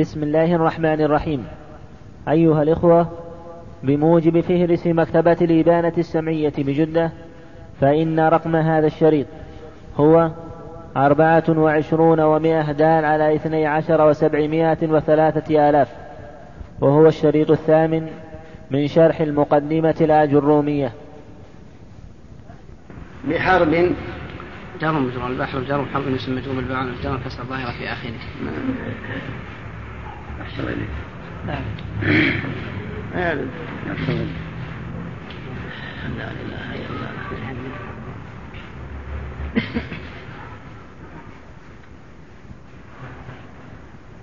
بسم الله الرحمن الرحيم. أيها الإخوة بموجب فهرس مكتبة الإبانة السمعية بجدة فإن رقم هذا الشريط هو أربعة وعشرون ومائة دال على اثني عشر وسبعمائة وثلاثة آلاف وهو الشريط الثامن من شرح المقدمة الآجرومية. بحرب جرم جرم البحر جرم حرب اسم مجروم البعان الجرم كسر ظاهرة في آخره. أحسن إليك لا إله إلا الله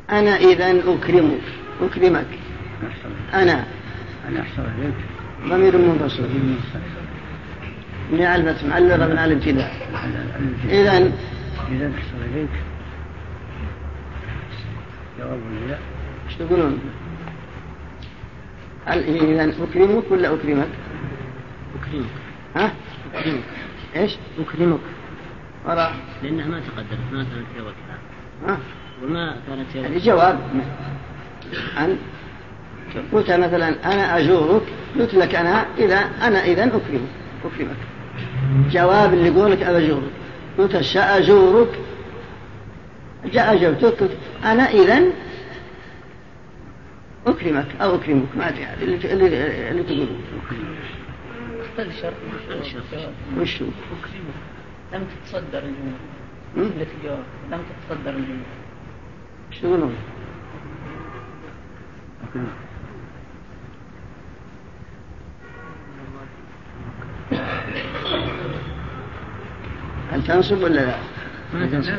أنا إذا أكرمك. أكرمك. أنا. أنا أحسن إليك ضمير منفصل من علمة معلقة من الابتداء إذا إذا أحسن إليك جواب النداء تقولون هل إذا أكرمك ولا أكرمك؟ أكرمك. ها؟ أكرمك. إيش؟ أكرمك. وراء لأنها ما تقدمت ما كانت هي وقتها. ها؟ وما كانت هي يعني الجواب أن قلت مثلا أنا أزورك قلت لك أنا إذا أنا إذا أكرمك. أكرمك. جواب اللي يقولك أزورك. قلت سأزورك. جاء جوتك أنا إذا أكرمك أو أكرمك ما أدري هذا اللي اللي تقوله الشرط وش أكرمك لم تتصدر الجملة لم تتصدر الجملة إيش تقولون؟ هل تنصب ولا لا؟ ما تنصب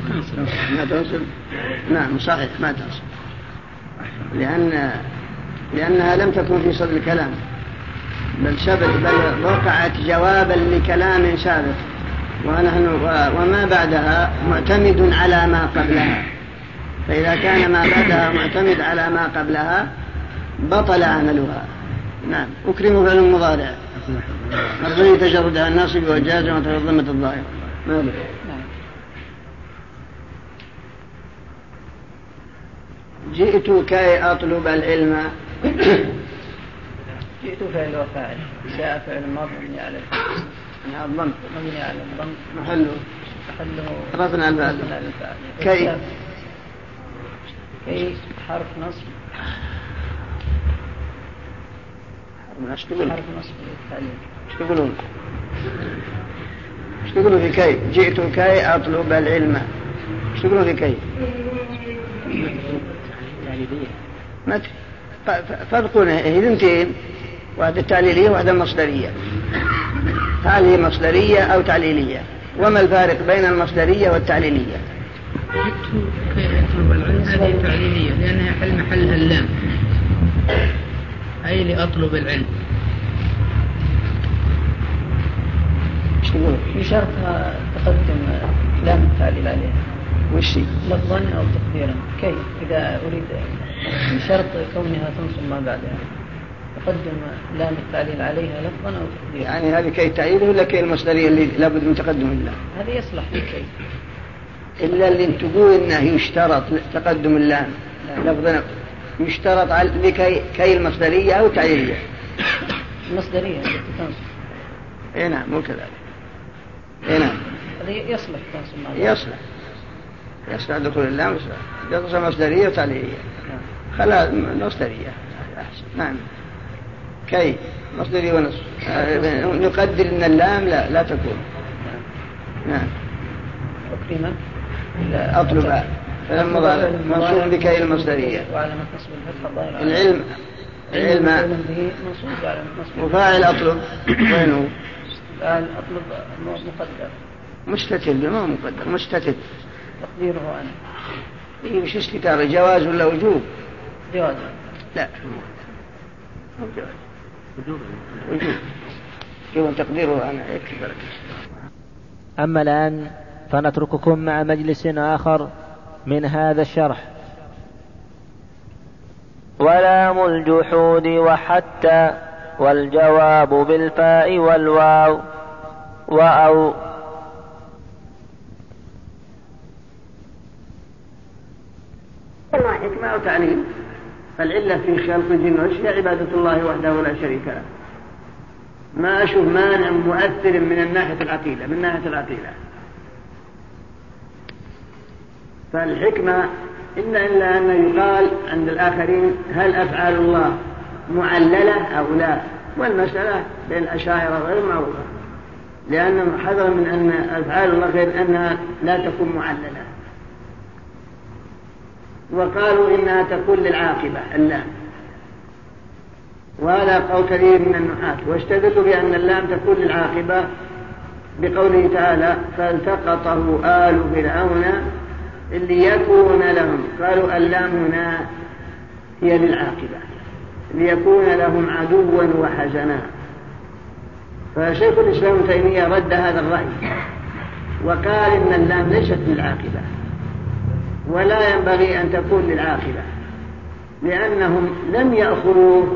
ما تنصب نعم صحيح ما تنصب لأن لأنها لم تكن في صدر الكلام بل شبت بل وقعت جوابا لكلام سابق. ونحن وما بعدها معتمد على ما قبلها. فإذا كان ما بعدها معتمد على ما قبلها بطل عملها. نعم. أكرم فعل المضارع. مرضي تجردها الناصب وجازم وترضمة الظاهر نعم جئت كي أطلب العلم جئت فعل وفاعل. جاء فعل ماض مبني على مع الضم مبني على الضم محله. محله. رفع على الفعل كي. كي. حرف نصب. إيش تقولون؟ حرف نصب إيش تقولون؟ إيش تقولون في كي؟ جئت كي أطلب العلم. إيش تقولون في كي؟ إيه. ما أدري. فرق اثنتين واحدة تعليلية واحدة مصدرية هذه مصدرية أو تعليلية. وما الفارق بين المصدرية والتعليلية؟ هذه تعليلية لأنها حل محلها اللام أي لأطلب العلم. في شرطها تقدم لام التعليل عليها وش لفظا أو تقديرا. كيف؟ إذا أريد بشرط كونها تنصب ما بعدها. تقدم لام التعليل عليها لفظا أو تقديم يعني هذه كي تعيد ولا كي المصدرية اللي لابد من تقدم الله؟ هذه يصلح لكي. إلا اللي تقول إنه يشترط تقدم اللام لفظا يشترط لكي كي المصدرية أو تعيينيه المصدرية التي تنصب. إي نعم مو كذلك. إي نعم. يصلح تنصب يصلح. يصلح دخول اللام يصلح. مصدرية وتعليليه نعم. خلاص نصدري نعم. كي مصدري ونصف نقدر إن اللام لا لا تكون. نعم. أكرم أطلب. فلما منصوب بكي المصدرية. العلم. العلم. وفاعل أطلب. وينه؟ فاعل أطلب مقدر. مشتتل ما مقدر. مشتتل تقديره أنا. إيه مش اشتتار. جواز ولا وجوب؟ جواز لا۔ تقديره أنا يكفي أما الآن فنترككم مع مجلس آخر من هذا الشرح. ولام الجحود وحتى والجواب بالفاء والواو. وأو. والله إكمال تعليم. فالعلة في خلق الجن والشيء هي عبادة الله وحده لا شريك له. ما أشوف مانع مؤثر من الناحية العقيدة من ناحية العقيدة. فالحكمة إلا إلا أن يقال عند الآخرين هل أفعال الله معللة أو لا؟ والمسألة بين الأشاعرة غير معروفة. لأنهم حذر من أن أفعال الله غير أنها لا تكون معللة. وقالوا إنها تكون للعاقبة اللام وهذا قول كثير من النحاة. واستدلوا بأن اللام تكون للعاقبة بقوله تعالى فالتقطه آل فرعون ليكون لهم. قالوا اللام هنا هي للعاقبة. ليكون لهم عدوا وحزنا. فشيخ الإسلام تيمية رد هذا الرأي. وقال إن اللام ليست للعاقبة. ولا ينبغي أن تكون للآخرة لأنهم لم يأخذوا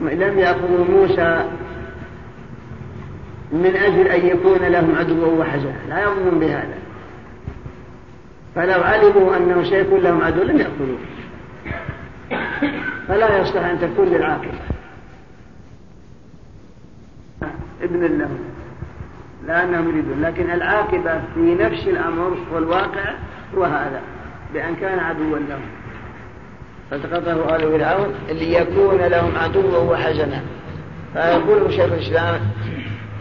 لم يأخذوا موسى من أجل أن يكون لهم عدو وحزن لا يؤمنون بهذا. فلو علموا أنه سيكون لهم عدو لم يأخذوه. فلا يصلح أن تكون للعاقبة ابن لهم لأنهم يريدون لكن العاقبة في نفس الأمر والواقع وهذا بأن كان عدوا لهم. فالتقطه آل فرعون ليكون لهم عدوا وحزنا. فيقول شيخ الإسلام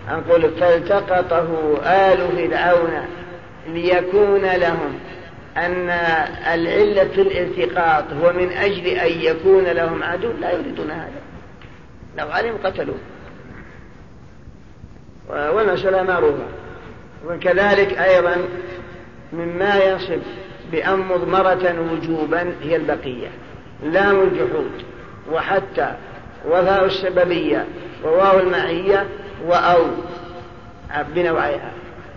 أقول فالتقطه آل فرعون ليكون لهم أن العلة في الالتقاط هو من أجل أن يكون لهم عدو لا يريدون هذا. لو علم قتلوه والمسألة معروفة وكذلك أيضا مما يصف بأن مضمرة وجوبا هي البقية لام الجحود وحتى وفاء السببية وواو المعية وأو بنوعيها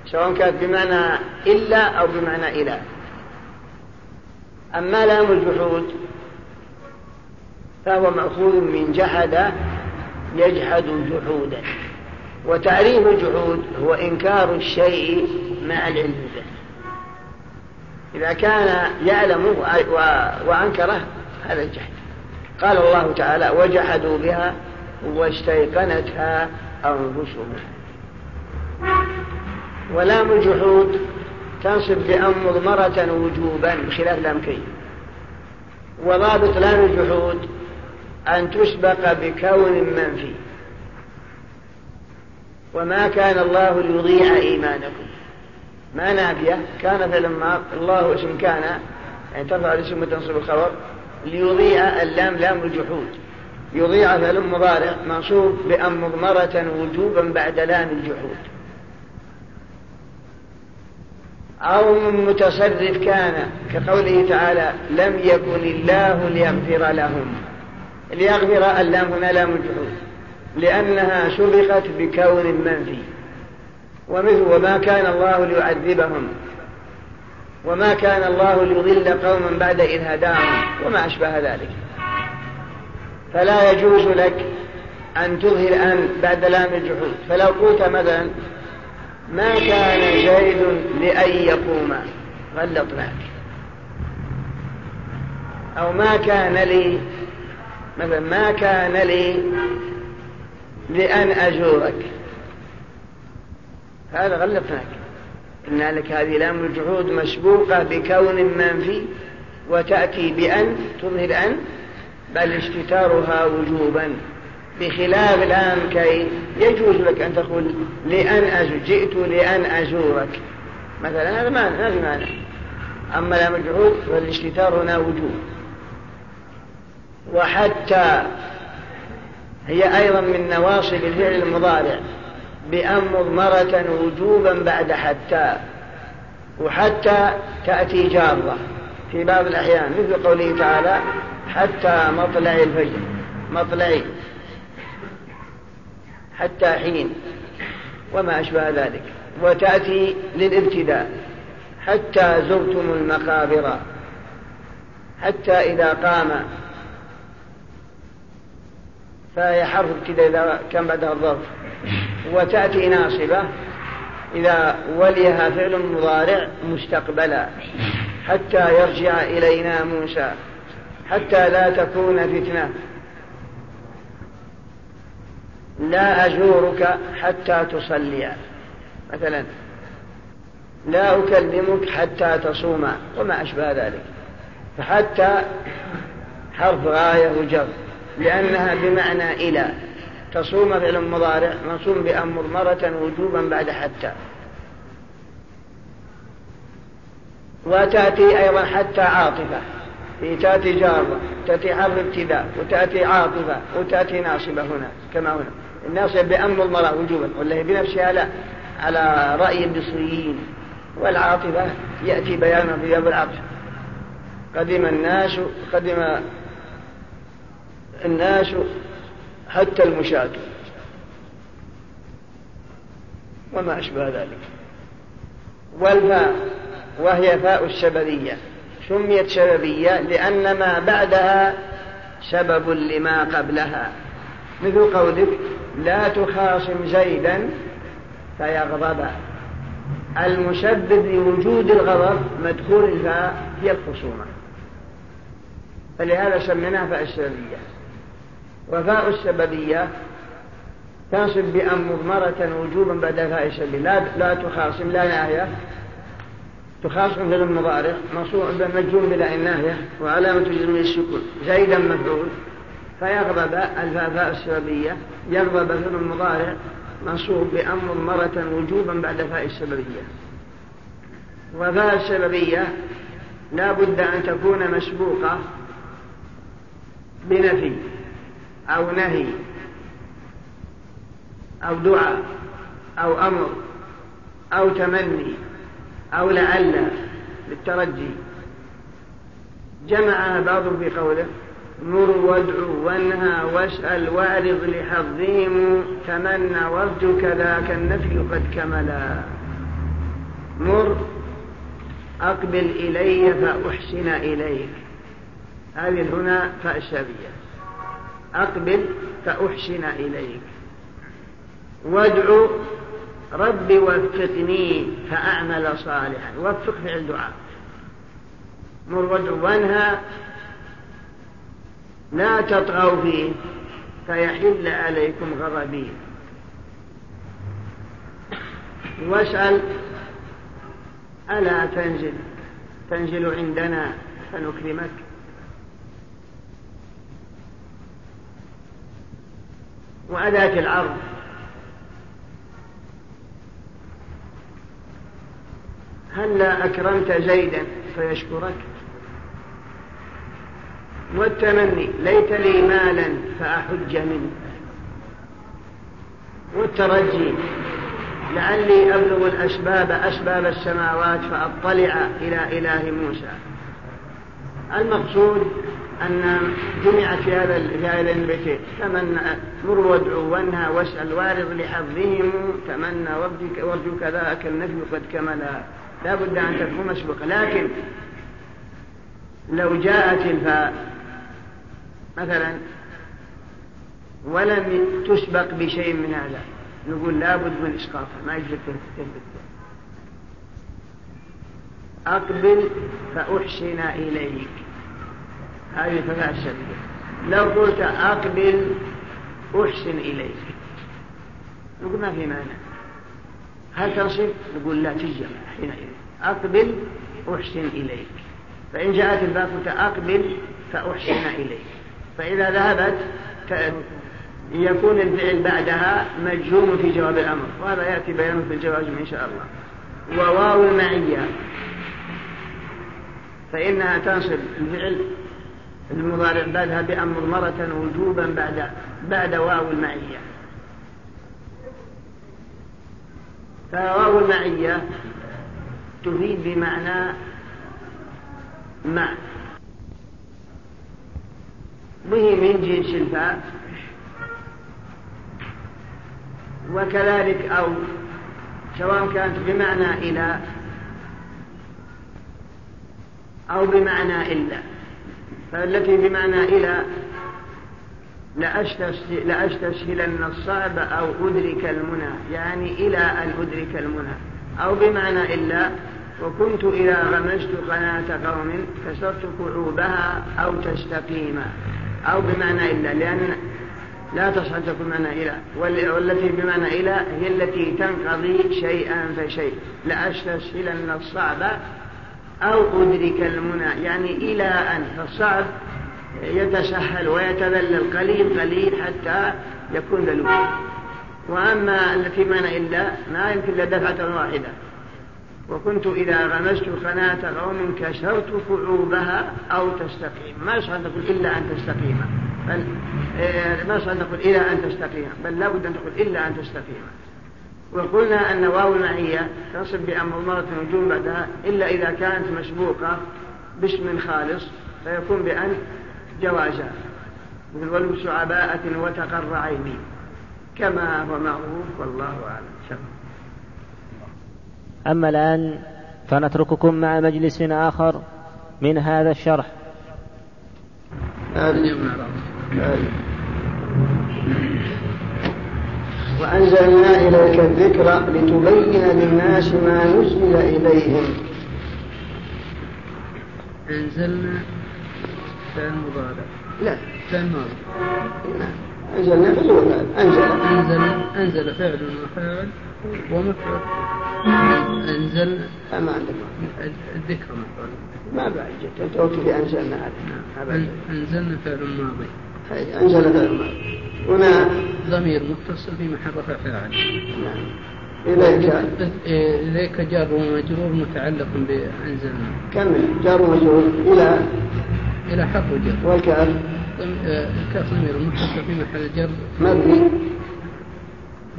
سواء كانت بمعنى إلا أو بمعنى إلى. أما لام الجحود فهو مأخوذ من جحد يجحد جحودا وتعريف الجحود هو إنكار الشيء مع العلم. إذا كان يعلمه وأنكره هذا الجهل. قال الله تعالى وجحدوا بها واستيقنتها أنفسهم. ولام الجحود تنصب بأن مضمرة وجوبا بخلاف الأمكي وضابط لام الجحود أن تسبق بكون منفي. وما كان الله ليضيع إيمانكم. ما نافية. كان فعلا ما الله اسم كان يعني ترفع الاسم وتنصب الخبر ليضيع اللام لام الجحود. يضيع فعل مضارع منصوب بأن مضمرة وجوبا بعد لام الجحود. أو من متصرف كان كقوله تعالى لم يكن الله ليغفر لهم. ليغفر اللام هنا لام الجحود. لأنها سبقت بكون منفي. ومثل وما كان الله ليعذبهم. وما كان الله ليضل قوما بعد إذ هداهم وما أشبه ذلك. فلا يجوز لك أن تظهر أن بعد لام الجحود. فلو قلت مثلا ما كان زيد لأن يقوم. غلطناك. أو ما كان لي مثلا ما كان لي لأن أزورك. هذا غلفناك قلنا لك هذه لام الجحود مسبوقة بكون منفي وتأتي بأن تظهر أن بل اشتتارها وجوبا. بخلاف الآن كي يجوز لك أن تقول لأن أزور جئت لأن أزورك. مثلا هذا ما ما. في معنى أما لام الجحود فالاشتتار هنا وجوب. وحتى هي أيضا من نواصب الفعل المضارع. بأن مضمرة وجوبا بعد حتى وحتى تأتي جارة في باب الأحيان مثل قوله تعالى حتى مطلع الفجر مطلع حتى حين وما أشبه ذلك. وتأتي للابتداء حتى زرتم المقابر حتى إذا قام فهي حرف ابتداء كم بعدها الظرف. وتأتي ناصبة إذا وليها فعل مضارع مستقبلا حتى يرجع إلينا موسى حتى لا تكون فتنة. لا أزورك حتى تصلي. مثلا لا أكلمك حتى تصوم وما أشبه ذلك. فحتى حرف غاية وجر لأنها بمعنى إلى. تصوم فعل مضارع نصوم بأمر مرة وجوبا بعد حتى. وتأتي أيضا حتى عاطفة. تأتي جارة تأتي حرف ابتداء وتأتي عاطفة وتأتي ناصبة هنا كما هنا. الناصب بأمر المرأة وجوبا والله بنفسها لا على رأي المصريين والعاطفة يأتي بيانا في باب العاطفة قدم الناس قدم الناس حتى المشاة. وما أشبه ذلك. والفاء وهي فاء السببية سميت سببية لأن ما بعدها سبب لما قبلها. مثل قولك لا تخاصم زيدا فيغضب. المسبب لوجود الغضب مدخول الفاء هي الخصومة. فلهذا سميناها فاء السببية وفاء السببية تنصب بأن مضمرة وجوبا بعد فاء السببية لا, لا تخاصم لا ناهية تخاصم في المضارع منصوب مجزوم بلا ناهية وعلامة جزم السكون زيدا مفعول. فيغضب الفاء السببية يغضب في المضارع منصوب بأمر مرة وجوبا بعد فاء السببية وفاء السببية لا بد أن تكون مسبوقة بنفي. أو نهي أو دعاء أو أمر أو تمني أو لعل للترجي جمعها بعض بقوله مر وادعو وانهى واسأل وأعرض لحظهم تمنى وارجو كذاك النفي قد كملا. مر أقبل إلي فأحسن إليك. هذه هنا فأشبيه أقبل فأحسن إليك. وادعو رب وفقني فأعمل صالحا. وفق في الدعاء مر وادعو وانهى. لا تطغوا فيه فيحل عليكم غضبي. واسأل ألا تنزل. تنزل عندنا فنكرمك. وأداة العرض هل أكرمت زيدا فيشكرك؟ والتمني ليت لي مالا فأحج منه. والترجي لعلي أبلغ الأسباب أسباب السماوات فأطلع إلى إله موسى. المقصود أن جمعت في هذا في هذين البيتين تمنى مر وادعو وانهى واسأل وارض لحظهم تمنى ربك وارجو كذاك النفي قد كملا لا بد أن تكون مسبقة لكن لو جاءت الفاء مثلا ولم تسبق بشيء من هذا نقول لابد من إسقاطها ما يجب تثبت أقبل فأحسن إليك. هذه ثلاث شديدة لو قلت أقبل أحسن إليك. نقول ما في مانع هل تنصف؟ نقول لا تجمع حينئذ. أقبل أحسن إليك. فإن جاءت الباء قلت أقبل فأحسن إليك. فإذا ذهبت يكون الفعل بعدها مجهوم في جواب الأمر. وهذا يأتي بيانه في الجواب إن شاء الله. وواو المعية فإنها تنصب الفعل المضارع بعدها بأمر مرة وجوبا بعد بعد واو المعية. فواو المعية تفيد بمعنى مع. به من جنس الفاء. وكذلك أو سواء كانت بمعنى إلى أو بمعنى إلا. التي بمعنى إلى لأستسهلن الصعب أو أدرك المنى يعني إلى أن أدرك المنى. أو بمعنى إلا وكنت إذا غمست قناة قوم كسرت كعوبها أو تستقيما أو بمعنى إلا لأن لا تصعد تكون معنى إلى. والتي بمعنى إلى هي التي تنقضي شيئا فشيء. لأستسهلن الصعب أو أدرك المنى يعني إلى أن فالصعب يتسهل ويتذلل قليل قليل حتى يكون ذلولا وأما التي ما إلا ما يمكن لدفعة واحدة. وكنت إذا غمست قناة قوم كسرت كعوبها أو تستقيم. ما يصح إيه، أن تقول إلا أن تستقيم. بل ما يصح أن تقول إلا أن تستقيم. بل لابد أن تقول إلا أن تستقيم. وقلنا أن واو المعية تنصب بأمر مرة نجوم بعدها إلا إذا كانت مسبوقة باسم خالص فيكون بأن جوازا مثل ولبس عباءة وتقر عيني كما هو معروف والله أعلم أما الآن فنترككم مع مجلس آخر من هذا الشرح آمين. آمين. وأنزلنا إليك الذكر لتبين للناس ما نزل إليهم. أنزلنا فعل مضارع لا. فعل ماضي أنزلنا فعل وفاعل. أنزل. أنزل أنزل فعل وفاعل ومفعول. أنزل ما عندك. الذكر مفعول. ما بعد جد أنزلنا. نعم. هذا أنزلنا فعل ماضي. أنزل فعل ماضي. هنا. ضمير متصل بمحل رفع فاعل إليك. جار ومجرور متعلق بأنزلنا كمل جار ومجرور. إلى؟ إلى حرف جر والكاف؟ إيه، الكاف ضمير متصل في محل جر. مبني.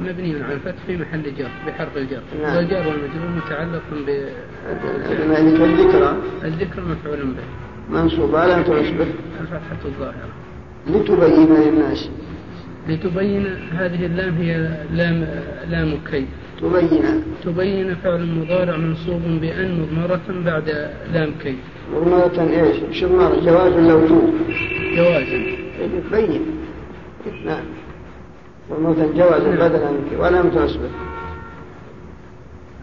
مبني على الفتح في محل جر بحرف الجر. نعم. والجار والمجرور متعلق ب يعني الذكرى. الذكرى مفعول به. منصوب. على تشبه الفتحة الظاهرة. لتبين للناس. لتبين هذه اللام هي لام لام كي. تبين. تبين فعل مضارع منصوب بأن مضمرة بعد لام كي. مضمرة إيش؟ شمار جواز لو تو جوازا إيه، تبين. نعم. مضمرة جوازا نعم. بدلا كي. ولم تصبر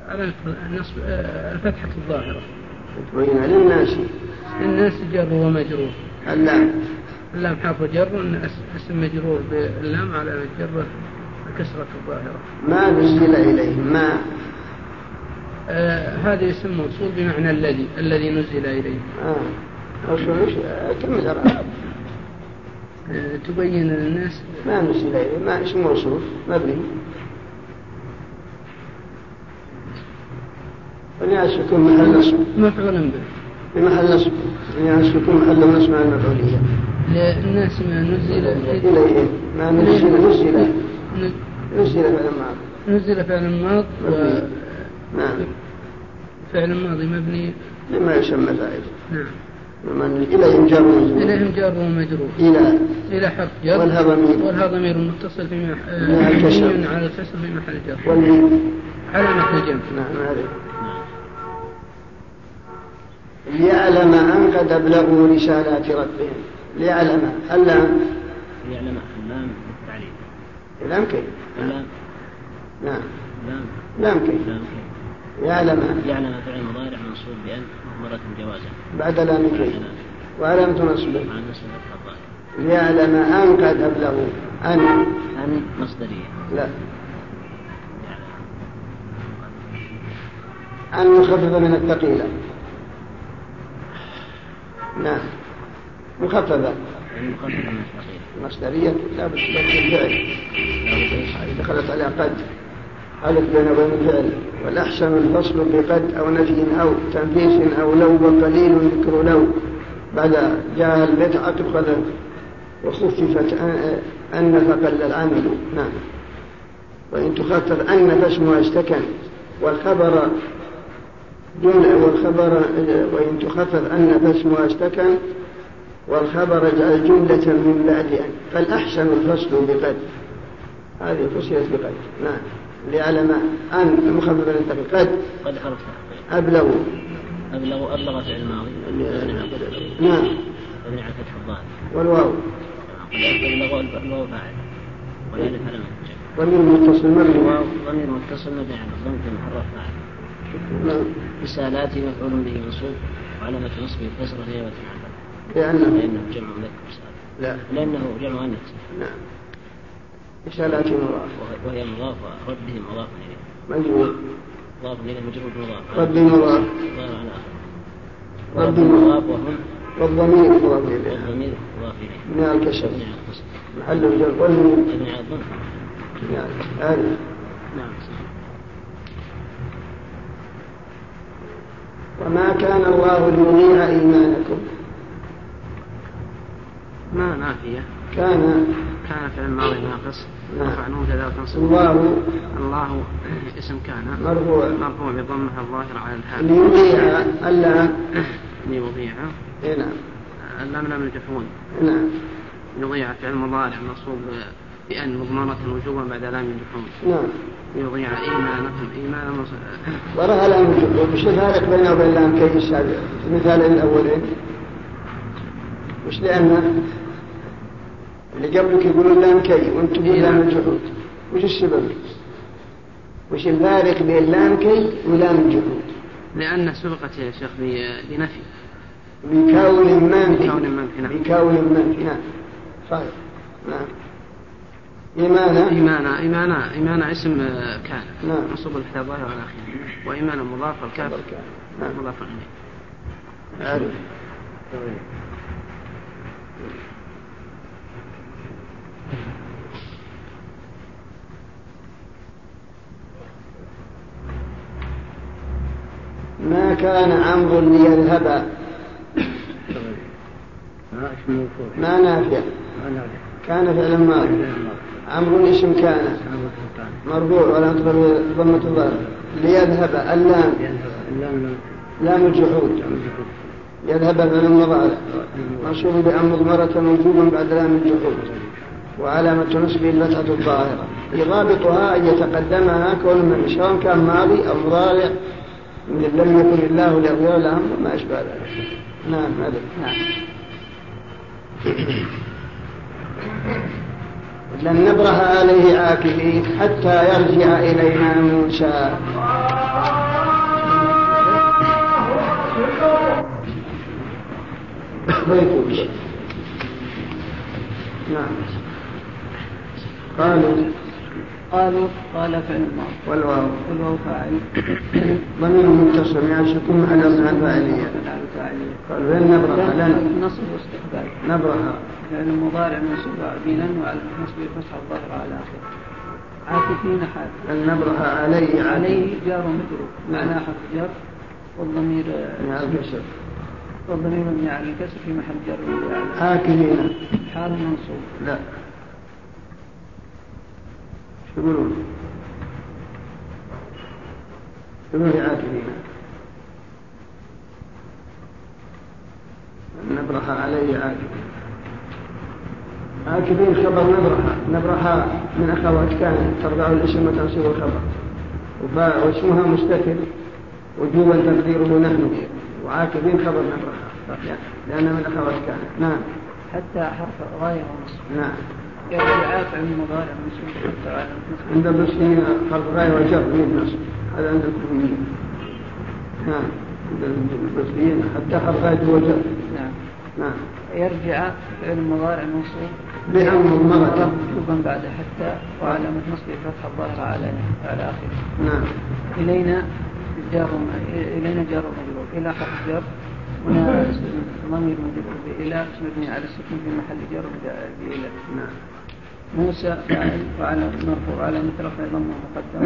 على نصب آه، الفتحة الظاهرة. تبين. للناس. للناس جر ومجرور. اللام اللام حرف جر اسم مجرور باللام على الجر كسرة الظاهرة. ما نزل إليه؟ ما؟ آه هذا اسم موصول بمعنى الذي الذي نزل إليه. آه. آه، كم آه تبين للناس؟ ما نزل إليه. ما اسم موصول؟ مبني الناس يكون محل نصب. مفعول به. بمحل نصب. الناس يكون محل نصب المفعولية الناس ما نزل ما نزل نزل. نزل فعل ماض نزل فعل ماض نعم. فعل ماضي مبني. لما يسمى فاعل نعم. إليهم جار ومجرور إليهم جار ومجرور إلى. إلى حرف جر. والها ضمير. والها ضمير متصل في محل آه، على الكسر في محل جر على محل جر نعم هذه ليعلم أن قد أبلغوا رسالات ربهم. ليعلم اللام نعم؟ ليعلم اللام نعم التعليل لام كيف؟ اللام نعم؟, نعم. اللام لام كيف؟ لام كيف؟ يعلم يعلم فعل مضارع منصوب بأن مرة جوازا. بعد لام كيف؟ وعلامة نصبه. عن نصب ليعلم أن قد أبلغوا أن أن مصدرية. لا. أن يخفف من الثقيلة. نعم. مخففة مصدرية ثابت بين الفعل. دخلت على قد. ألف بين وبين الفعل. والأحسن الفصل بقد أو نفي أو تنفيس أو لو وقليل ذكر لو. بعد جاء البدعة خلف وخففت أن فقل العمل. نعم. وإن تخفف أن فاسمها استكن. والخبر دون والخبر وإن تخفف أن فاسمها استكن والخبر جاء جملة من بعدها فالأحسن الفصل بقد هذه فصلت بقد نعم. لعلم أن المخبر أنت قد قد حرفها أبلغ. أبلغ أبلغ في الماضي نعم. ابن فتح والواو. أبلغ ابلغ فاعل. وذلك على ضمير متصل مبني. ضمير متصل مبني على الضم في محرف فاعل. نعم. رسالاتي مفعول به منصوب. وعلامة نصبه كسر هي عنه لأنه لأنه جمع مذكر لا. لأنه جمع أنث نعم. إشالات مضافة وهي مضافة. ربه مضاف إليه. مجرور. مضاف إليه مجرور مضاف ربي مضاف. ظاهر على آخر. ربي مضاف. وهم والضمير مضاف إليه. والضمير مضاف إليه. من الكشف. محل الجر والمن. جميع الظن. نعم هذا نعم وما كان الله ليضيع إيمانكم. ما نافية. كان كان فعل ماضي ناقص. نعم. رفع نون جدار تنصب الله الله اسم كان. مرفوع. مرفوع بضمها الظاهرة على الهاء. ليضيع ألا. ليضيع. إيه، نعم. اللام لام الجحود إيه، نعم. يضيع فعل مضارع منصوب بأن مضمرة وجوبا بعد لام الجحود نعم. يضيع إيمانكم. إيمانا وراء لام الجحود وش الفارق بينه وبين لام كيف الشعب المثالين الأولين. وش لأنه اللي قبلك يقولون لا كي وأنتم لام الجحود. وش السبب وش الفارق بين لا كي ولا الجحود؟ لأن سبقت يا شيخ بنفي بكون منفي بكون منفي نعم بكون منفي نعم صحيح نعم إيمانا إيمانا إيمانا إيمانا اسم كان نعم منصوب الحذاء الظاهر على آخره وإيمانا مضاف نعم مضاف إليه عارف ما كان عمرو ليذهب. ما نافع. كان فعلا ماضي عمرو اسم كان؟ مربوع ولا تضر ضمة الضرب ليذهب. اللام. لام الجحود. يذهب فعل مضارع منصوب بأن مضمرة موجود بعد لام الجحود. وعلامة نصبه الفتحة الظاهرة. يضابطها أن يتقدمها كون من سواء كان ماضي أو مضارع لم يكن الله لأولى الأمر وما أشبه ذلك. نعم مالك نعم. لن نبرح عليه عاكفين حتى يرجع إلينا من شاء. نعم. قالوا قالوا قال فعلنا والواو. والواو فاعل. ضمير منتصب يعشقون يعني على ابن فاعلية؟ قال فعل نبرها لن. نصب واستقبال نبرها. فعل مضارع منصوب عبيلا وعلى نصب الفتحة الظهر على آخره. عاكفين حال. أن نبرها علي عليه جار مترو معنى حرف جر والضمير يعني الكسر. والضمير مبني على الكسر في محل جر. عاكفين. حال منصوب. لا. شمول شمول عاجلين نبرح علي عاجلين عاكفين خبر نبرحة نبرحة من أخوات كان ترضع الاسم وتنصيب الخبر. واسمها مستتر. وجوبا تقديره نحن. وعاكفين خبر نبرحة لأن من أخوات كان نعم. حتى حرف غير نعم. عند المسلمين فرض غاية وجر من النص هذا عند الكوفيين عند المسلمين. حتى فرض غاية وجر نعم. نعم يرجع فعل المضارع الموصول بأمر مرة. مكتوبا بعد حتى وعلامة نصبه فتح الظاهرة على على آخره. نعم. إلينا جار إلينا جار مجرور إلى حرف جر هنا ضمير مجرور بإلى اسم مبني على السكون في محل جر بإلى نعم. موسى وعلى مرفوع على مثل رفع ضمه مقدم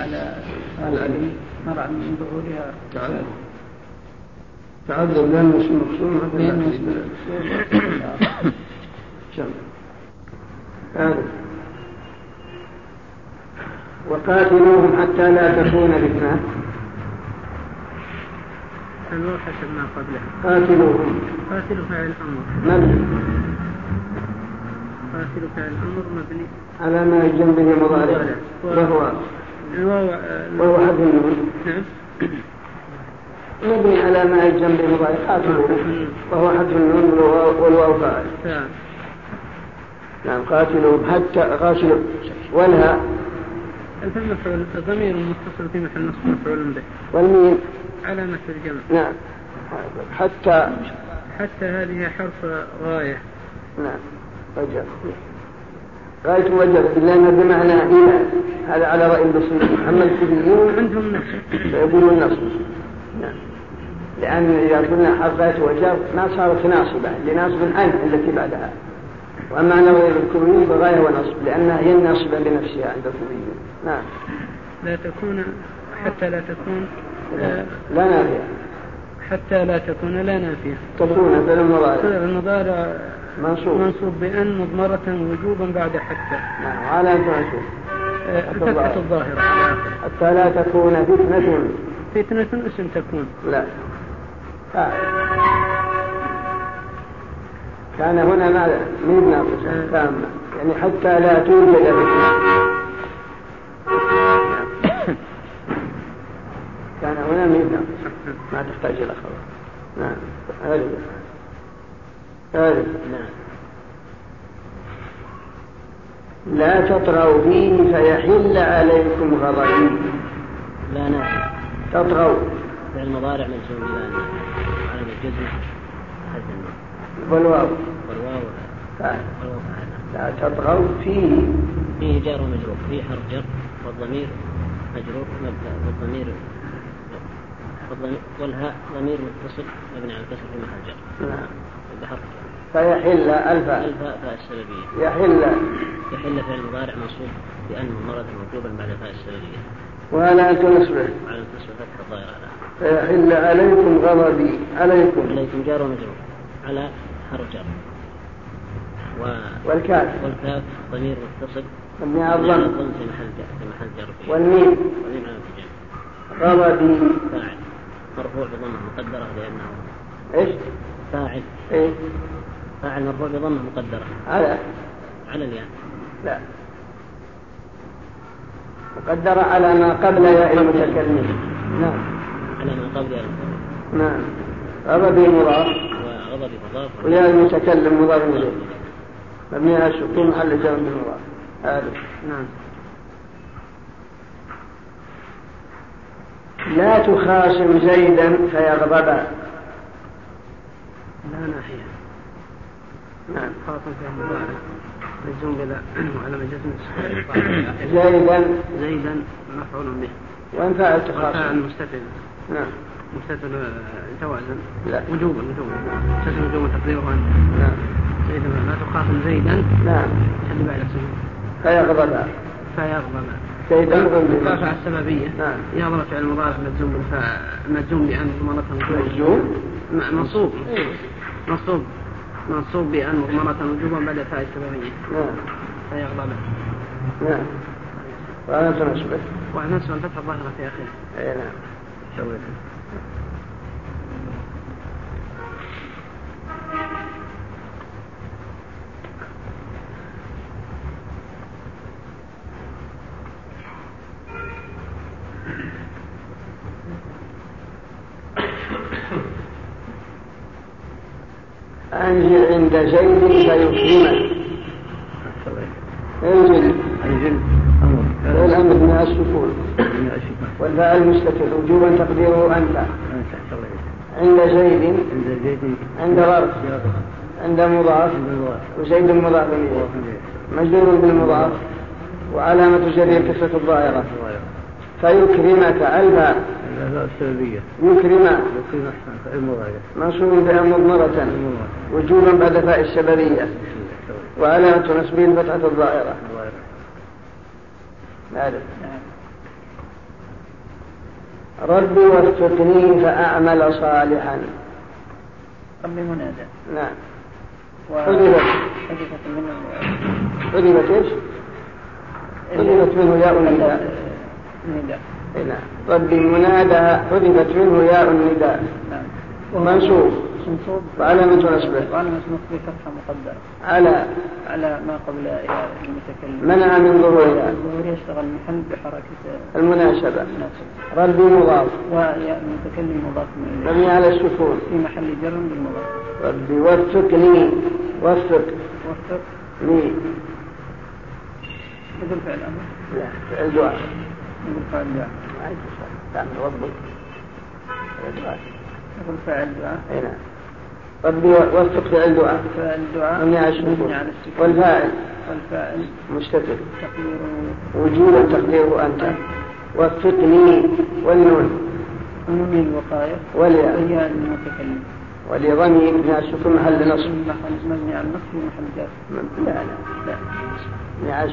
على علي مرعى من ظهورها. تعذب. لأن اسم مقصور لأن اسم مقصور وقاتلوهم حتى لا تكون فتنة. ما قاتلوهم. قاتلوا فعل الأمر. من آخر فعل الأمر مبني على ما جنبه مضارع. وهو وهو حذف نعم. مبني على ما جنبه مضارع. وهو حذف النون والواو فاعل نعم, نعم، قاتلوا حتى قاتلوا ولها. الفم مفعول المتصل في محل نصب مفعول به. والميم. علامة الجمع. نعم. حتى حتى هذه حرف غاية. نعم. غايه وجب وجد لأن بمعنى إيمان هذا على رأي البصري محمد الكبيرون عندهم نصب فيقولون نصب نعم. لأن إذا قلنا غايه وجب ما صارت ناصبة. لناصب الآن التي بعدها. وأما أنا غير الكبيرون فغاية ونصب لأنها هي الناصبة بنفسها عند الكوريين نعم. لا تكون حتى لا تكون لا, لا نافية. حتى لا تكون لا نافية. تكون فعل المضارع. المضارع منصوب. منصوب بأن مضمرة وجوبا بعد حتى. نعم على أن آه، فتحة الظاهرة. حتى لا تكون فتنة. فتنة اسم تكون. لا. آه. كان هنا ماذا؟ مين ناقصة آه. تامة يعني حتى لا توجد فتنة. كان هنا مين ناقصة ما تحتاج إلى خبر. نعم. نعم. لا تطغوا فيه فيحل عليكم غضبي. لا نعم. تطغوا في المضارع من سوء الله على الجزم. والواو. والواو. لا تطغوا فيه. فيه جار ومجرور فيه حرف جر والضمير مجرور. والضمير والهاء ضمير متصل مبني على الكسر في محل جر. نعم. نعم. فيحل الفاء الفاء السببية يحل. يحل فعل المضارع منصوب بأن مرض مطلوبا بعد فاء السببية وعلى نصبه. وعلى نصبه فتح الظاهر على فيحل عليكم غضبي. عليكم. عليكم جار ومجرور. على حرف جر. و... والكاف. والكاف ضمير متصل. مبني على الظن في محل في محل جر والميم. والميم على الجر. غضبي. فاعل. مرفوع بضمه مقدرة لأنه إيش؟ فاعل. إيه؟ فاعل مرفوع بضمة مقدرة. على؟ على الياء. لا. مقدرة على ما قبل ياء المتكلم نعم. على ما قبل ياء نعم. غضبي مضاف. وغضبي مضاف. وياء المتكلم مضاف إليه. مبني على السكون محل جر مضاف. هذا. نعم. لا تخاصم زيدا فيغضب. لا ناحية نعم خاطب فيها مبارك. مجزوم بلا وعلم جزم زيدا. زيدا مفعول به. وإن فاعل تخاطب مستتر. نعم. مستتر آه، توازن. لا. وجوبا وجوبا مستتر وجوبا تقديره. انت نعم. زيدا لا تخاطب زيدا. نعم. حد بعد السجود. فيغضب. فيغضب. زيدا رفع السببية. نعم. يغضب فعل مضارع مجزوم. مجزوم بأن مرة مجزوم؟ منصوب. إيه. منصوب. منصوب بأن مرة وجوبا بعد فاء السببية نعم. فيغضب نعم. وعلى تناسبه وعلى نفس الفتحة الظاهرة في أخي أي نعم. شويت. انزل عند زيد فيكرمك أنزل. أنزل. الامر من السكون. والفاعل مستتر وجوبا تقديره أنت. عند زيد. عند زيد. عند غرب عند مضاف. وزيد مضاف مجدور بالمضاف. وعلامة جرير كسرة الظاهرة. فيكرمك ألفا. السعودية. مكرمات مكرمات منصوب بها مضمرة وجوبا بعد فاء الشبرية. وعلامة تنسبين الفتحة الظاهرة. معرفة ربي وافتقني فأعمل صالحا. رب منادى. نعم. حذفت. حذفت منه. حذفت إيش؟ حذفت منه ياء النداء. النداء. طب المنادى حذفت منه ياء النداء. منصوب. وعلامة نصبه. وعلامة نصبه فتحة مقدرة. على. على ما قبل ياء المتكلم. منع من ظهورها. ظهورها. اشتغل المحل بحركة المناسبة. ربي مضاف. وياء المتكلم مضاف مبني على السكون في محل جر بالمضاف. ربي وفقني وفق. وفقني مثل فعل أمر. لا فعل دعاء. بالفعل نعم ربي بالفعل دعاء. نعم ربي وفق فعل دعاء. فعل دعاء. أمنع الشكور والفاعل. والفاعل. مشتتر وجوبا تقديره أنت. نعم. وفقني والنون. النون الوقاية والياء المتكلم ولضمي من السكون محل نصب. مبني على النصب محل جر لا لا. لا. مع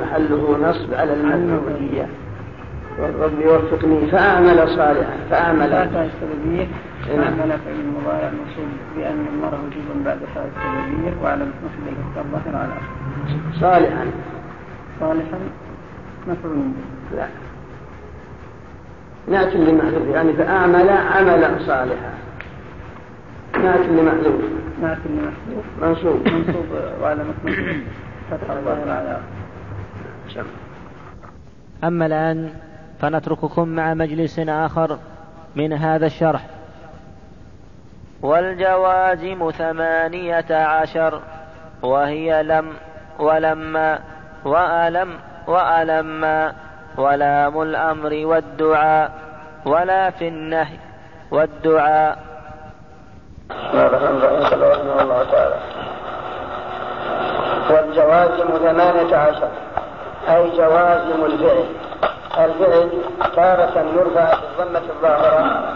محله نصب على المبنية رب يوفقني فأعمل صالحا فأعمل. السببية نعم. فأعمل فعل مضارع مصوب بأن المرء وجود بعد فاء السببية وعلى المفعل الظاهر على صالحا. صالحا؟ مفعول لا. نأتي لمحذوف يعني فأعمل عملا صالحا. نأتي لمحذوف نأتي لمحذوف منصوب. منصوب وعلى مفعول فتح الظاهر على شمع نعم. أما الآن فنترككم مع مجلس آخر من هذا الشرح. والجوازم ثمانية عشر وهي لم ولما وألم وألما ولام الأمر والدعاء ولا في النهي والدعاء. هذا الله تعالى والجوازم ثمانية عشر أي جوازم الفعل. الفعل تارة يرفع بالضمة الظاهرة.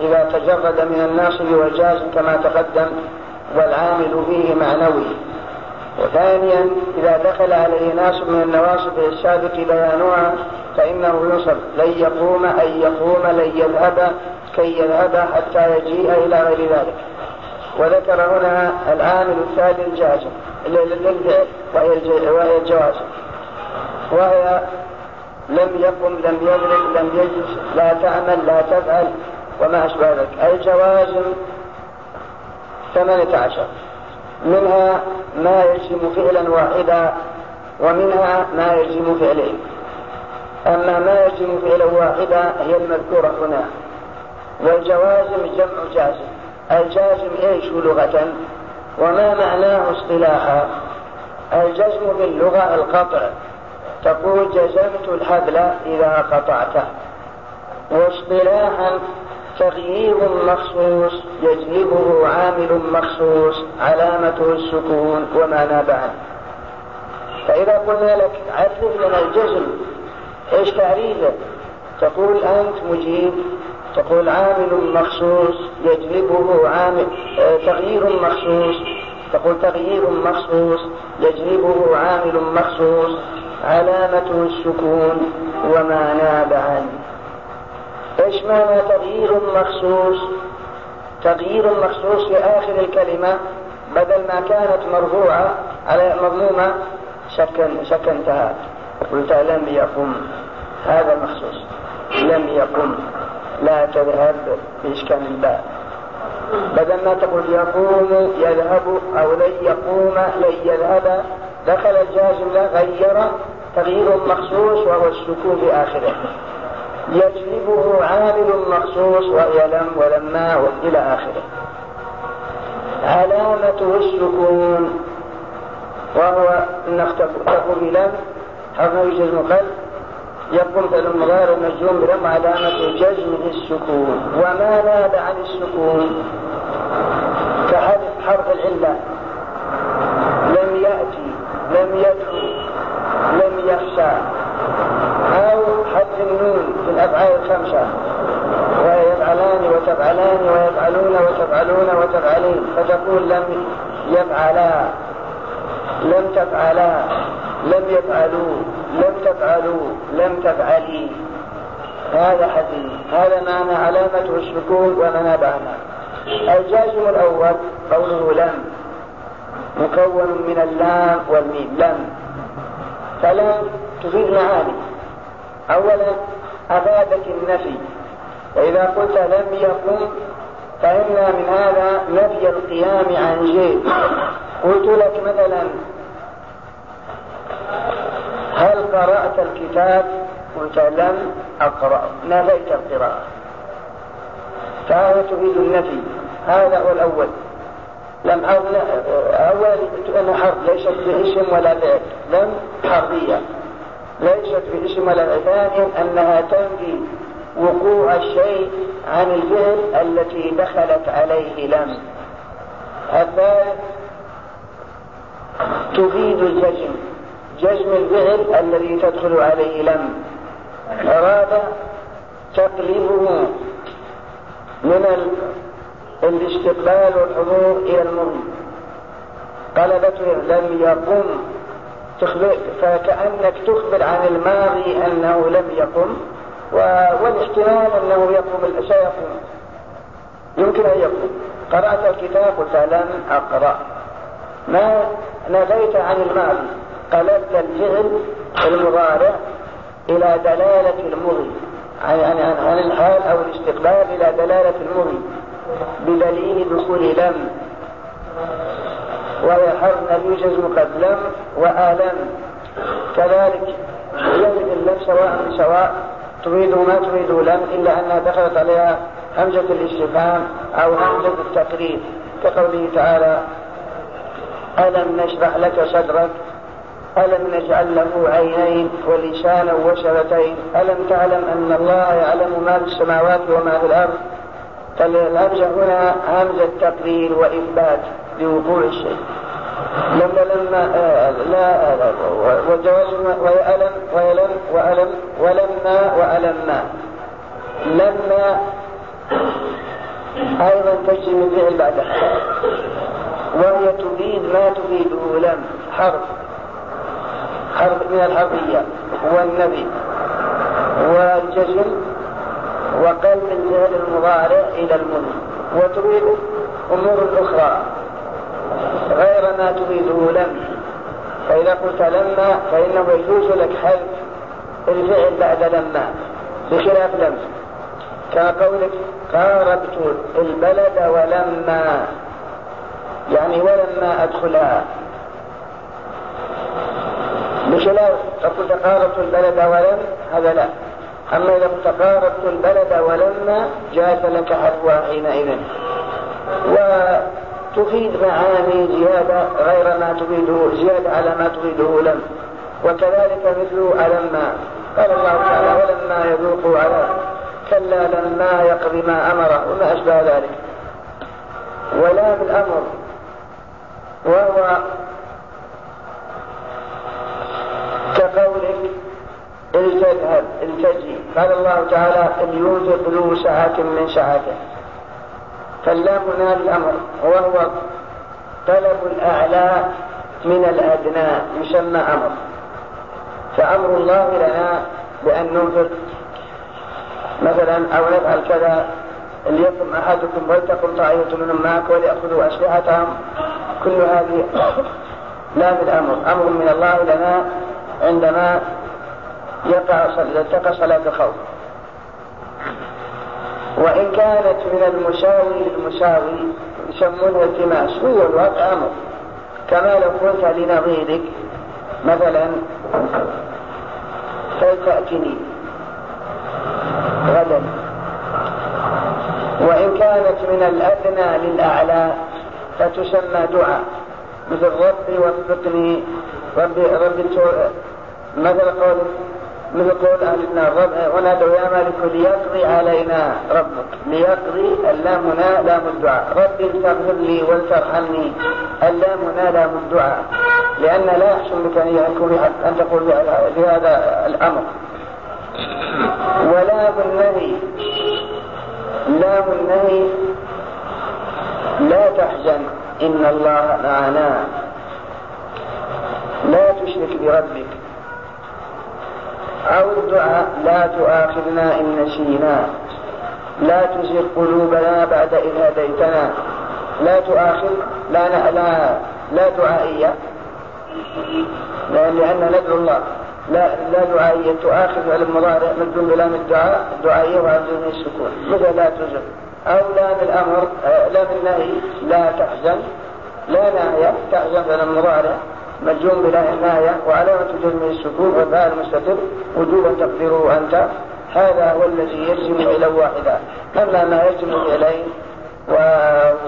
إذا تجرد من الناصب والجازم كما تقدم والعامل به معنوي. وثانيا إذا دخل عليه ناس من النواصب السابق بيانها فإنه ينصب لن يقوم أن يقوم لن يذهب كي يذهب حتى يجيء إلى غير ذلك. وذكر هنا العامل الثالث الجازم وهي الجوازم. وهي لم يقم لم يملك لم يجلس لا تعمل لا تفعل. وما أشبه ذلك. أي جوازم ثمانية عشر. منها ما يجزم فعلا واحدا ومنها ما يجزم فعلين. أما ما يجزم فعلا واحدا هي المذكورة هنا. والجوازم جمع جازم. الجازم إيش لغة؟ وما معناه اصطلاحا؟ الجزم باللغة القطع. تقول جزمت الهبل إذا قطعته. واصطلاحا تغيير مخصوص يجلبه عامل مخصوص علامته السكون وما بعد. فإذا قلنا لك عرف لنا الجزم إيش تعريفه تقول أنت مجيب تقول عامل مخصوص يجلبه عامل آه، تغيير مخصوص. تقول تغيير مخصوص يجلبه عامل مخصوص. علامته السكون وما ناب عنه. اشمعنى تغيير مخصوص؟ تغيير مخصوص في اخر الكلمة بدل ما كانت مرفوعة على مضمومة سكن سكنتها قلت لم يقم. هذا مخصوص. لم يقم. لا تذهب بإسكان الباء. بدل ما تقول يقوم يذهب أو لن يقوم لن يذهب دخل الجازم غير تغيير مخصوص وهو السكون آخره. يجلبه عامل مخصوص وهي لم ولما إلى آخره. علامته السكون وهو أنك تقوم بلم حرمه جزم قلب يقوم بالمضارع المجزوم بلم علامة جزم السكون. وما ناب عن السكون؟ كحرف حرف العلة. لم يأتي لم يدخل. لم يخشى. أو حذف النون في الأفعال الخمسة. ويفعلان وتفعلان ويفعلون وتفعلون وتفعلين. فتقول لم يفعلا. لم تفعلا. لم يفعلوا. لم تفعلوا. لم تفعلي. هذا حديث. هذا معنى علامته السكون ومنابعنا الجازم الأول قوله لم. مكون من اللام والميم. لم. فلا تفيد معاني. أولا أفادك النفي. وإذا قلت لم يقم فإن من هذا نفي القيام عن شيء قلت لك مثلا هل قرأت الكتاب؟ قلت لم أقرأ. نفيت القراءة. فهذا تفيد النفي. هذا هو الأول. لم أول أنا حرب ليست باسم ولا فعل لم حربية. ليست باسم ولا ثانيا أنها تنفي وقوع الشيء عن الفعل التي دخلت عليه لم. الثالث تفيد الجزم جزم الفعل الذي تدخل عليه لم. أراد تقلبه من الاستقبال والحضور إلى المهم طلبته لم يقم فكأنك تخبر عن الماضي أنه لم يقم والاحتمال أنه يقوم سيقوم. يمكن أن يقوم. قرأت الكتاب قلت لم أقرأ. ما ناديت عن الماضي. قلبت الفعل المضارع إلى دلالة المضي عن عن عن الحال أو الاستقبال إلى دلالة المضي بدليل دخول لم. ويحرم يوجز قد لم وآلم. كذلك يجب اللم سواء من سواء تريد ما تريد لم إلا أنها دخلت عليها همزة الاستفهام أو همزة التقريب. كقوله تعالى ألم نشرح لك صدرك؟ ألم نجعل له عينين ولسانا وشفتين؟ ألم تعلم أن الله يعلم ما في السماوات وما في الأرض؟ فالهمزة هنا همزة تقرير وإثبات لوقوع الشيء. لما لما آه، لا آه، وجواز ويألم ويلم وألم ولما وألما. لما أيضا تجري من فعل بعدها وهي تفيد ما تفيده لم حرف. حرف من الحرفية. والنبي. والجزم. وقل من جهل المضارع إلى المنى وتريد أمور أخرى. غير ما تريده لم. فإذا قلت لما فإنه يجوز لك حذف الفعل بعد لما بخلاف لم. كقولك قاربت البلد ولما يعني ولما أدخلها. بخلاف فقلت قاربت البلد ولم هذا لا. أما إذا افتقارت البلد ولما جاءت لك عفوا حينئذ. وتفيد معاني زيادة غير ما تفيده زيادة على ما تفيده لم. وكذلك مثل ألما قال الله تعالى ولما يذوقوا على. كلا لما يقضي ما أمره وما أشبه ذلك. ولا بالأمر. وهو الجذهب الجزي قال الله تعالى فليوزر ذو سعة من سعته فاللام هنا الأمر وهو طلب الأعلى من الأدنى يسمى أمر۔ فأمر الله لنا بأن ننفق مثلا أو نفعل كذا ليقم أحدكم ولتقم طائفة من معك وليأخذوا أسلحتهم۔ كل هذه لا بالأمر أمر من الله لنا عندما يقع يقع صلاة الخوف وإن كانت من المساوي للمساوي يسمونه التماس هو الوضع أمر. كما لو قلت لنظيرك مثلا فلتأتني غدا. وإن كانت من الأدنى للأعلى فتسمى دعاء. مثل ربي وفقني ربي ربي مثل قول مثل قول أهل النار ونادوا يا مالك ليقضي علينا ربك ليقضي اللام هنا لام الدعاء رب فاغفر لي ولترحمني اللام هنا لام الدعاء لأن لا يحسن بك أن يكون أن تقول بهذا الأمر. ولام النهي لام النهي لا تحزن إن الله معنا. لا تشرك بربك. أو الدعاء لا تؤاخذنا إن نسينا. لا تزغ قلوبنا بعد إذ هديتنا. لا تؤاخذ لا لا لا, لا دعائية لأن ندعو الله. لا لا دعائية تؤاخذ على المضارع مجزوم بلام الدعاء دعائية وعزوم السكون. ماذا لا تزغ. أو لام الأمر آه، لا بالنهي لا تحزن. لا نهي تحزن على المضارع. مجيوم بلا حماية وعلامة جزم السكون والباء المستتر وجوبا تقدره أنت. هذا هو الذي يجزم إلى واحدة. أما ما يجزم إليه.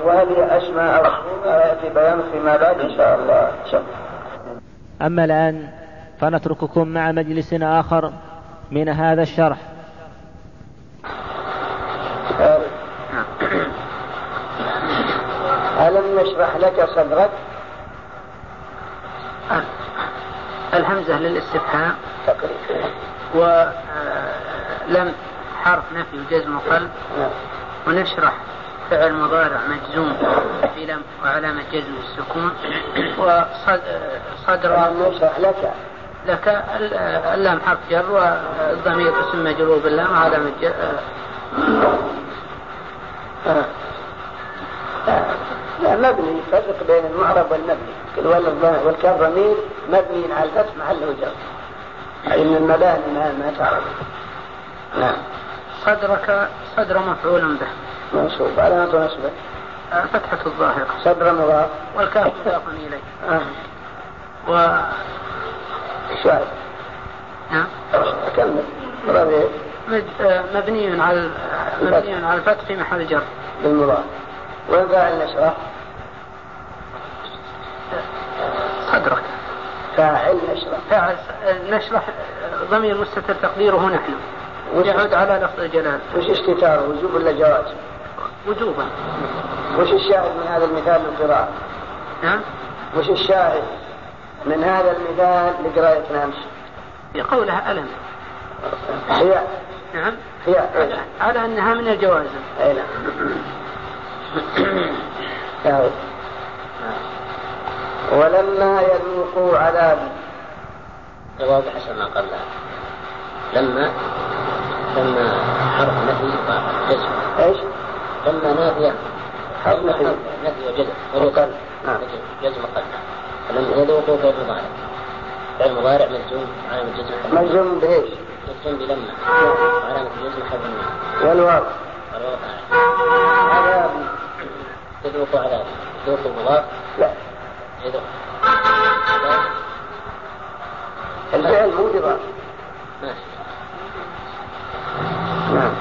وهذه أسماء أو يأتي بيان فيما بعد إن شاء الله. أما الآن فنترككم مع مجلس آخر من هذا الشرح. آه. ألم نشرح لك صدرك؟ الهمزة للاستفهام. ولم آه، حرف نفي وجزم وقلب. ونشرح فعل مضارع مجزوم في لم وعلامة جزم السكون. وصدر لك لك اللام حرف جر والضمير اسم مجرور باللام. وعلامة آه. جر لا مبني فرق بين المعرب والمبني. والكاف والكاف ضمير مبني على الفتح محله جر أي من المباني ما, ما تعرف. نعم. صدرك صدر مفعول به. منصوب. على ما تنصبه آه، فتحة الظاهر صدر مضاف. والكاف مضاف إليه. آه. و شاهد. نعم. كمل. آه، مبني على مبني على الفتح في محل جر. بالمضاف. وين قال النشرة أدرك. فاعل نشرة فاعل نشرة ضمير مستتر تقديره نحن يعود على لفظ الجلال وش استتار وجوب ولا جواز؟ وجوبا. وش الشاهد من هذا المثال للقراءة؟ نعم وش الشاهد من هذا المثال لقراءة أمس؟ قولها ألم. هي نعم. هي على, على أنها من الجوازم أي نعم. نعم. ولما يذوقوا عذابي واضح ما قال لما لما حرف نفي وجزم إيش؟ لما نافية. حرف نفي. وجزم. وجزم. وقل نعم. جزم قال. لما يذوقوا غير مضارع. غير مضارع مجزوم علامة جزم مجزوم بإيش؟ مجزوم بلما. علامة جزم حرف والواو. الواو. عذاب. تدرك على لا. إيه الفعل نعم.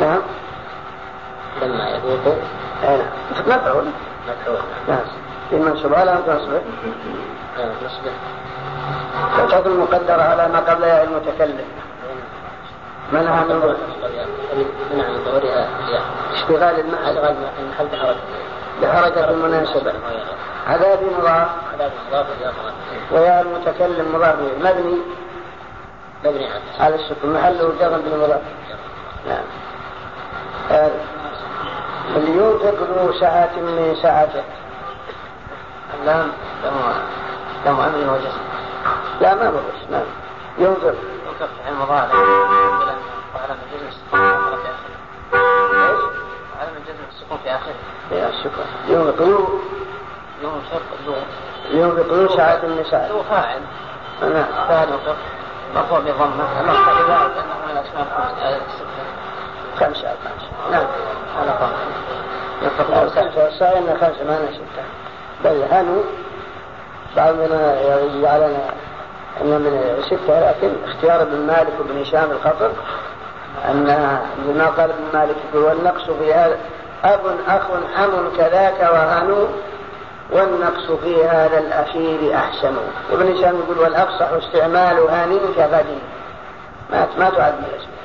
نعم. لما يذوقوا أي نعم. مفعول. مفعول. نعم. المنصوب على نصبه نعم تصبح آه، والقدر على ما قبلها المتكلم. ما لها من منع من ظهورها اشتغال المحل اشغال بحركه بحركه المناسبه عذاب مضاف. عذاب مضاف ويا المتكلم مضاف مبني. مبني على السكون محله جر بالمضاف. نعم. آه. فلينفق ذو ساعة من سعته. اللام. لام أمر وجزم لا ما مرش نعم. ينفق ينفق عن مضاف يوم القيوم يوم شرط يوم القيوم ساعة من هو فاعل نعم فاعل وقف مرفوع بضمة المقطع بذلك أنه من الأسماء خمسة خمسة أو خمسة نعم۔ على طول خمسة والساعة إن خمسة ما أنا ستة بل هانوا بعضنا يجعلنا أن من ستة لكن اختيار ابن مالك وابن هشام الخطر أن ما قال ابن مالك هو النقص في هذا أب أخ أم كذاك وهنوا والنقص في هذا الأخير أحسن. ابن هشام يقول والأفصح استعمال هاني كغدي ما ما تعد اسمه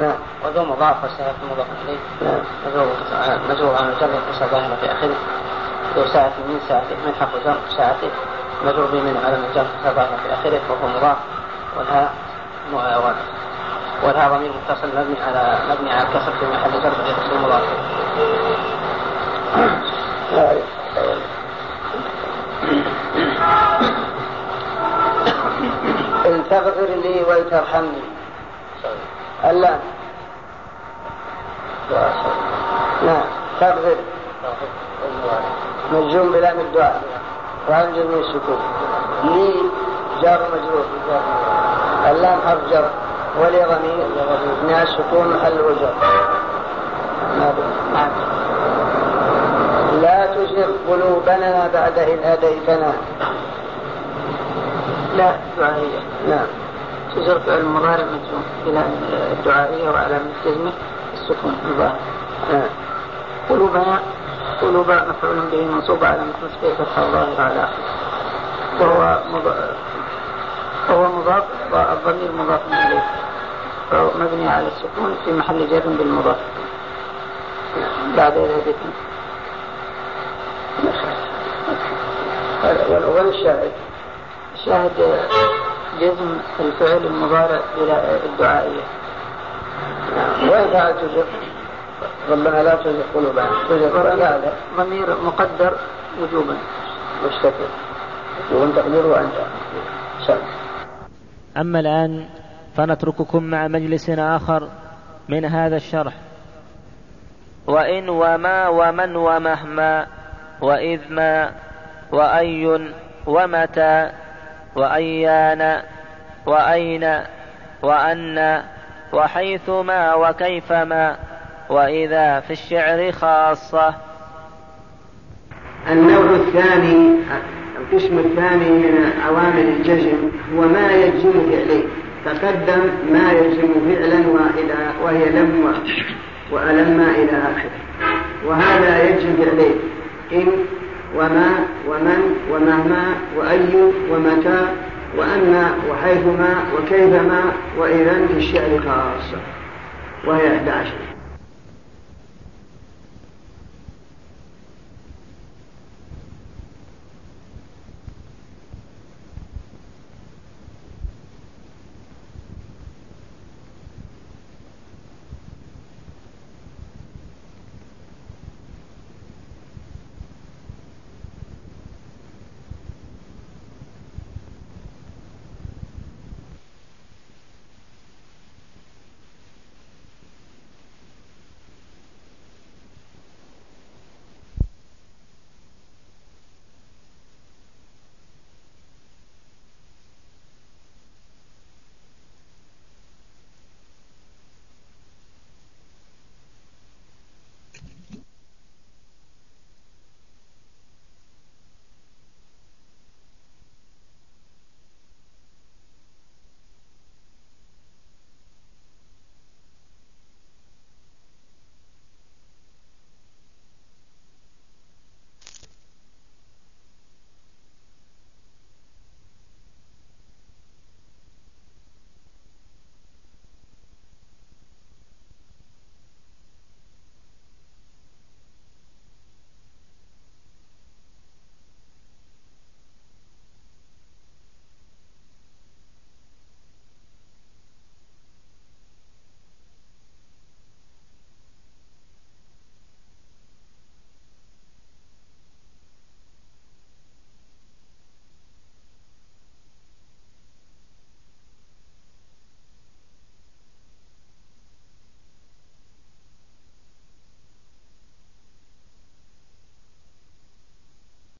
نعم. وذو مضاف والسائف مضاف إليه. نعم. وذو مجرور عن الجر يقص ظاهرة في آخره. ذو ساعة من ساعته من حق جر ساعته مجرور به من علم الجر ظاهرة في آخره وهو مضاف. والهاء والهاء ضمير متصل مبني على مبني على الكسر في محل جر يقص مضافة ان تغفر لي وترحمني. ألا نعم. تغفر. مجزوم بلام الدعاء. وعن جميع السكون. لي جار مجرور. اللام حرف جر. ولي ضمير. من السكون الوجر ما نعم. بد قال لا تزغ قلوبنا بعد إن هديتنا. لا دعائية. نعم. تزغ فعل المضارع مجزوم إلى الدعائية وعلى الجزم السكون. نعم. قلوبنا قلوب مفعول به منصوب على مثبت الظاهر على آخره وهو مضارع وهو مضاف والضمير مضاف إليه. مبني على السكون في محل جر بالمضاف. بعض الهدفين والأول الشاهد الشاهد جزم الفعل المضارع إلى الدعائية وإذا تجر ربنا لا تزغ قلوبنا۔ تجر لا لا ضمير مقدر وجوبا مستقر وانت تقديره أنت سمع أما الآن فنترككم مع مجلس آخر من هذا الشرح. وإن وما ومن ومهما وإذ ما وأي ومتى وأيان وأين وأن وحيثما وكيفما وإذا في الشعر خاصة النوع الثاني القسم الثاني من عوامل الجزم هو ما يجزم فعله تقدم ما يجزم فعلا وإذا وهي لم وألم إلى آخره. وهذا يجب عليه. إن وما ومن ومهما وأي ومتى وأما وحيثما وكيفما وإذا في الشعر خاصة. وهي 11